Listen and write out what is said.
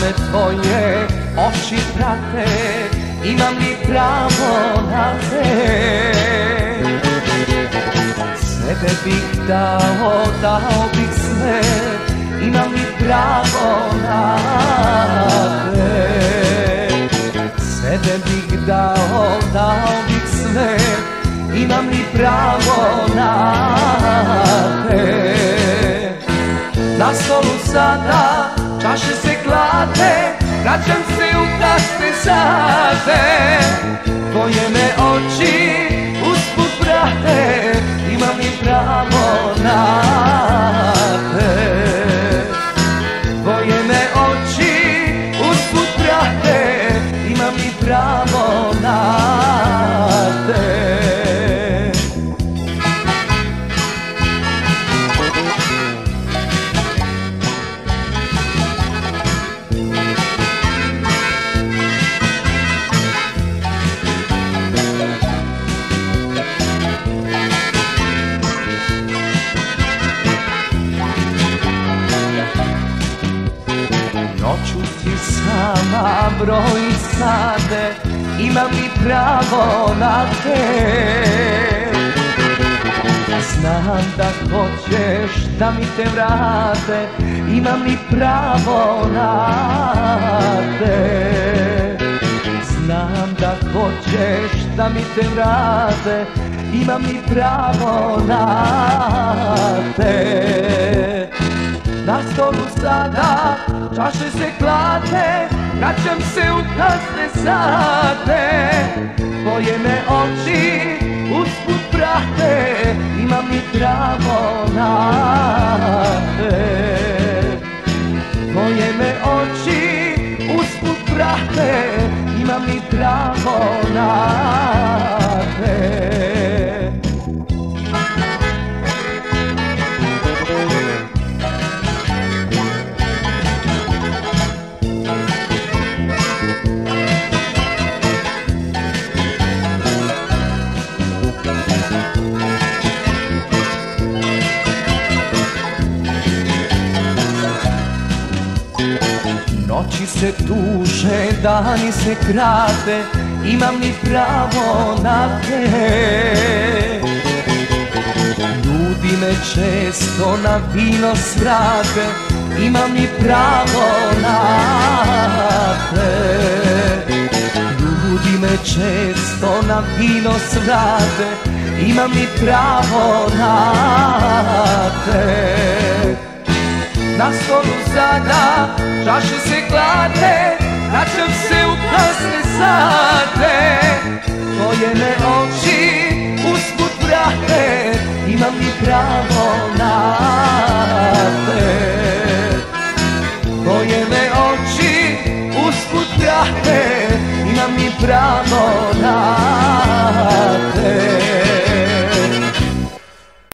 me tvoje oči prate Imam li pravo na te? Sebe bih dao, dao bih sve Imam li pravo na te? Sebe bih dao, dao bih sve Imam li pravo na te Na stolu sada čaše se klate Vraćam se u kasne sate. Tvoje me oči usput prate Imam li pravo na te Tvoje me oči usput prate Imam li pravo na te Noću sama broj sade Imam li pravo na te. Znam da hoćeš da mi te vrate Imam li pravo na te. Znam da hoćeš da mi te vrate Imam li pravo na te na stolu sada čaše se klate Vraćam se u kasne sate. Tvoje me oči usput prate Imam li pravo na te. Tvoje me oči usput prate Imam li pravo na te Noći se tuše, dani se krate Imam li pravo na te? Ljudi me često na vino svrate Imam li pravo na te? Ljudi me često na vino svrate Imam li pravo na te na stolu sada Čaše se glade, na čem se u kasne sate. Tvoje me oči usput vrate Imam li pravo na te. Tvoje me oči usput vrate Imam li pravo na te.